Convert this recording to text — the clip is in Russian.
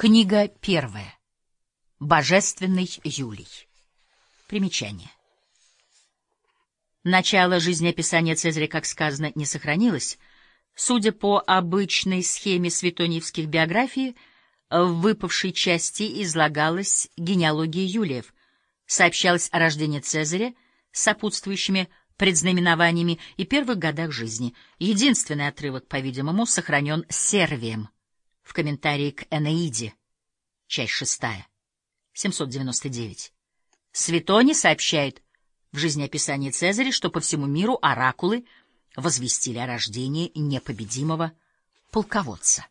Книга первая. Божественный Юлий. Примечание. Начало жизнеописания Цезаря, как сказано, не сохранилось. Судя по обычной схеме светониевских биографий, в выпавшей части излагалась генеалогия Юлиев, сообщалось о рождении Цезаря с сопутствующими предзнаменованиями и первых годах жизни. Единственный отрывок, по-видимому, сохранен Сервием — в комментарии к Энеиде, часть шестая, 799. Светони сообщает в жизнеописании Цезаря, что по всему миру оракулы возвестили о рождении непобедимого полководца.